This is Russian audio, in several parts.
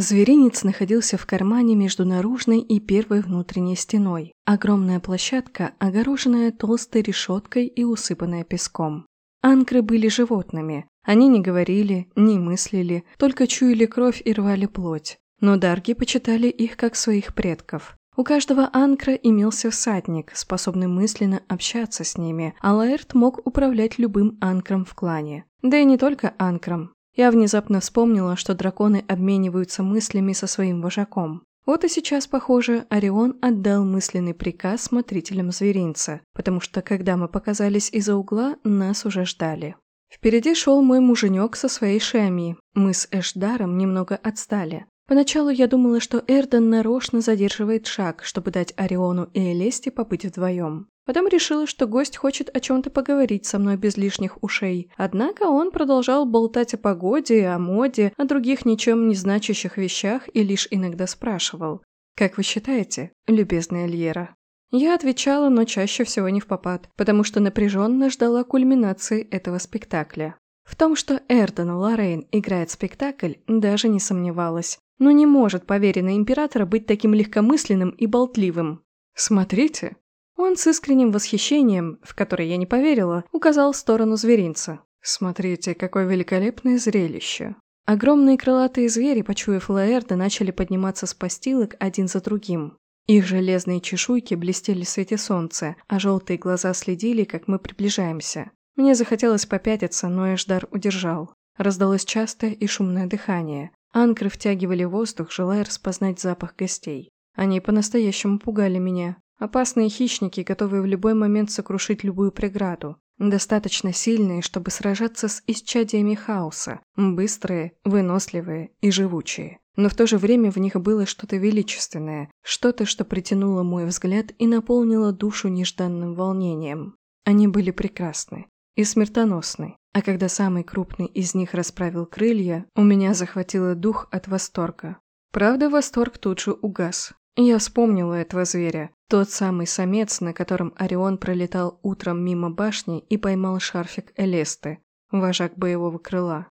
Зверинец находился в кармане между наружной и первой внутренней стеной. Огромная площадка, огороженная толстой решеткой и усыпанная песком. Анкры были животными. Они не говорили, не мыслили, только чуяли кровь и рвали плоть. Но дарги почитали их как своих предков. У каждого анкра имелся всадник, способный мысленно общаться с ними, а Лаэрт мог управлять любым анкром в клане. Да и не только анкром. Я внезапно вспомнила, что драконы обмениваются мыслями со своим вожаком. Вот и сейчас, похоже, Орион отдал мысленный приказ смотрителям зверинца, потому что, когда мы показались из-за угла, нас уже ждали. Впереди шел мой муженек со своей шами. Мы с Эшдаром немного отстали. Поначалу я думала, что Эрден нарочно задерживает шаг, чтобы дать Ориону и Элесте побыть вдвоем. Потом решила, что гость хочет о чем-то поговорить со мной без лишних ушей. Однако он продолжал болтать о погоде, о моде, о других ничем не значащих вещах и лишь иногда спрашивал. «Как вы считаете, любезная Льера?» Я отвечала, но чаще всего не в попад, потому что напряженно ждала кульминации этого спектакля. В том, что Эрден Лоррейн играет спектакль, даже не сомневалась. Но не может поверенный императора быть таким легкомысленным и болтливым. «Смотрите!» Он с искренним восхищением, в которое я не поверила, указал в сторону зверинца. «Смотрите, какое великолепное зрелище!» Огромные крылатые звери, почуяв Лаэрда, начали подниматься с постилок один за другим. Их железные чешуйки блестели в свете солнца, а желтые глаза следили, как мы приближаемся. Мне захотелось попятиться, но Эшдар удержал. Раздалось частое и шумное дыхание. Анкры втягивали воздух, желая распознать запах гостей. Они по-настоящему пугали меня. Опасные хищники, готовые в любой момент сокрушить любую преграду. Достаточно сильные, чтобы сражаться с исчадиями хаоса. Быстрые, выносливые и живучие. Но в то же время в них было что-то величественное, что-то, что притянуло мой взгляд и наполнило душу нежданным волнением. Они были прекрасны и смертоносны. А когда самый крупный из них расправил крылья, у меня захватило дух от восторга. Правда, восторг тут же угас. Я вспомнила этого зверя, тот самый самец, на котором Орион пролетал утром мимо башни и поймал шарфик Элесты, вожак боевого крыла.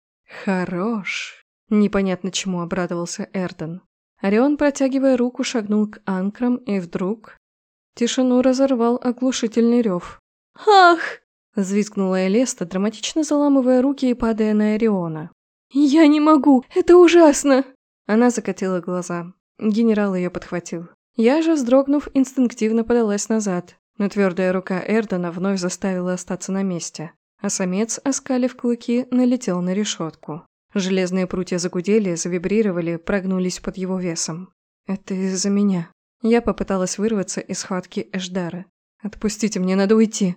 «Хорош!» Непонятно чему обрадовался Эрден. Орион, протягивая руку, шагнул к анкрам, и вдруг... Тишину разорвал оглушительный рев. «Ах!» Взвизгнула Элеста, драматично заламывая руки и падая на Ориона. «Я не могу! Это ужасно!» Она закатила глаза. Генерал ее подхватил. Я же, вздрогнув, инстинктивно подалась назад, но твердая рука Эрдона вновь заставила остаться на месте, а самец, оскалив клыки, налетел на решетку. Железные прутья загудели, завибрировали, прогнулись под его весом. «Это из-за меня». Я попыталась вырваться из схватки Эшдара. «Отпустите, мне надо уйти».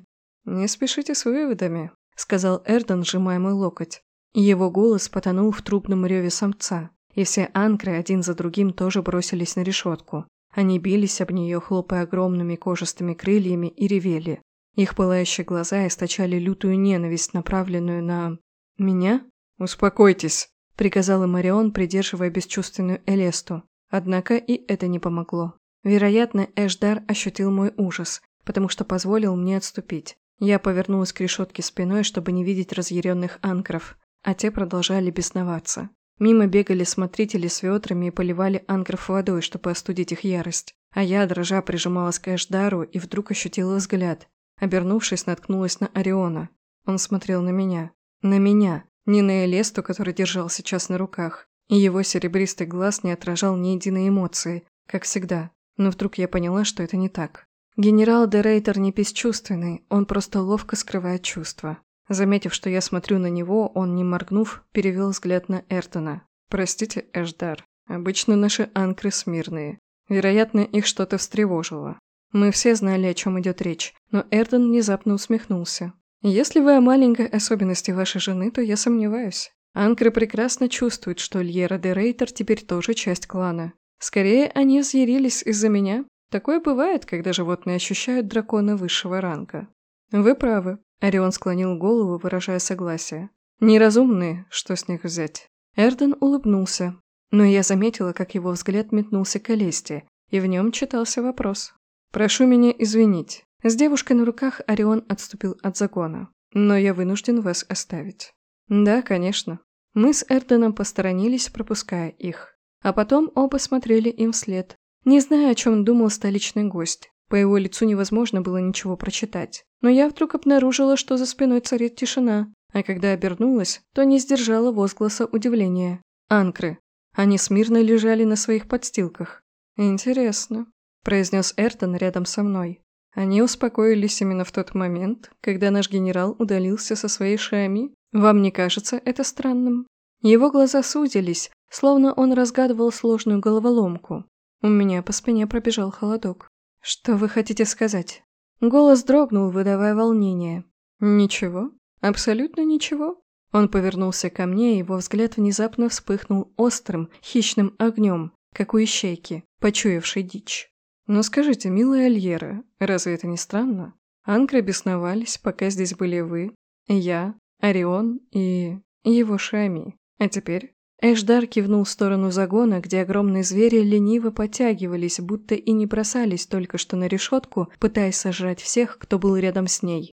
«Не спешите с выводами», — сказал Эрдон, сжимая мой локоть. Его голос потонул в трубном реве самца, и все анкры один за другим тоже бросились на решетку. Они бились об нее, хлопая огромными кожистыми крыльями, и ревели. Их пылающие глаза источали лютую ненависть, направленную на... меня? «Успокойтесь», — приказал Марион, придерживая бесчувственную Элесту. Однако и это не помогло. Вероятно, Эшдар ощутил мой ужас, потому что позволил мне отступить. Я повернулась к решетке спиной, чтобы не видеть разъяренных анкров, а те продолжали бесноваться. Мимо бегали смотрители с ведрами и поливали анкров водой, чтобы остудить их ярость. А я, дрожа, прижималась к Эшдару и вдруг ощутила взгляд. Обернувшись, наткнулась на Ориона. Он смотрел на меня. На меня, не на Элесту, который держал сейчас на руках. И его серебристый глаз не отражал ни единой эмоции, как всегда. Но вдруг я поняла, что это не так. Генерал де Рейтер не бесчувственный, он просто ловко скрывает чувства. Заметив, что я смотрю на него, он, не моргнув, перевел взгляд на Эртона. «Простите, Эшдар, обычно наши анкры смирные. Вероятно, их что-то встревожило. Мы все знали, о чем идет речь, но Эрдон внезапно усмехнулся. Если вы о маленькой особенности вашей жены, то я сомневаюсь. Анкры прекрасно чувствуют, что Льера де Рейтер теперь тоже часть клана. Скорее, они взъярились из-за меня, Такое бывает, когда животные ощущают дракона высшего ранга. Вы правы. Орион склонил голову, выражая согласие. Неразумные, что с них взять. Эрден улыбнулся, но я заметила, как его взгляд метнулся к Алесте, и в нем читался вопрос. «Прошу меня извинить. С девушкой на руках Орион отступил от закона, но я вынужден вас оставить». «Да, конечно». Мы с Эрденом посторонились, пропуская их. А потом оба смотрели им вслед. Не знаю, о чем думал столичный гость. По его лицу невозможно было ничего прочитать. Но я вдруг обнаружила, что за спиной царит тишина. А когда обернулась, то не сдержала возгласа удивления. Анкры. Они смирно лежали на своих подстилках. «Интересно», – произнес Эртон рядом со мной. Они успокоились именно в тот момент, когда наш генерал удалился со своей шами. Вам не кажется это странным? Его глаза сузились, словно он разгадывал сложную головоломку. У меня по спине пробежал холодок. «Что вы хотите сказать?» Голос дрогнул, выдавая волнение. «Ничего. Абсолютно ничего». Он повернулся ко мне, и его взгляд внезапно вспыхнул острым, хищным огнем, как у ищейки, почуявшей дичь. «Но скажите, милая Альера, разве это не странно? Анкры бесновались, пока здесь были вы, я, Орион и... его Шами. А теперь...» Эшдар кивнул в сторону загона, где огромные звери лениво потягивались, будто и не бросались только что на решетку, пытаясь сожрать всех, кто был рядом с ней.